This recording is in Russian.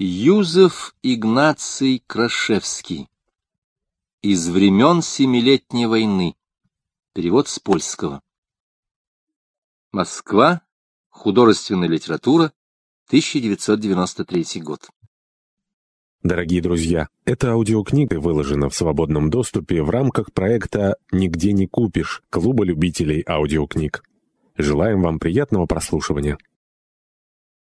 Юзеф Игнаций Крашевский. Из времен Семилетней войны. Перевод с польского. Москва. Художественная литература. 1993 год. Дорогие друзья, эта аудиокнига выложена в свободном доступе в рамках проекта «Нигде не купишь» Клуба любителей аудиокниг. Желаем вам приятного прослушивания.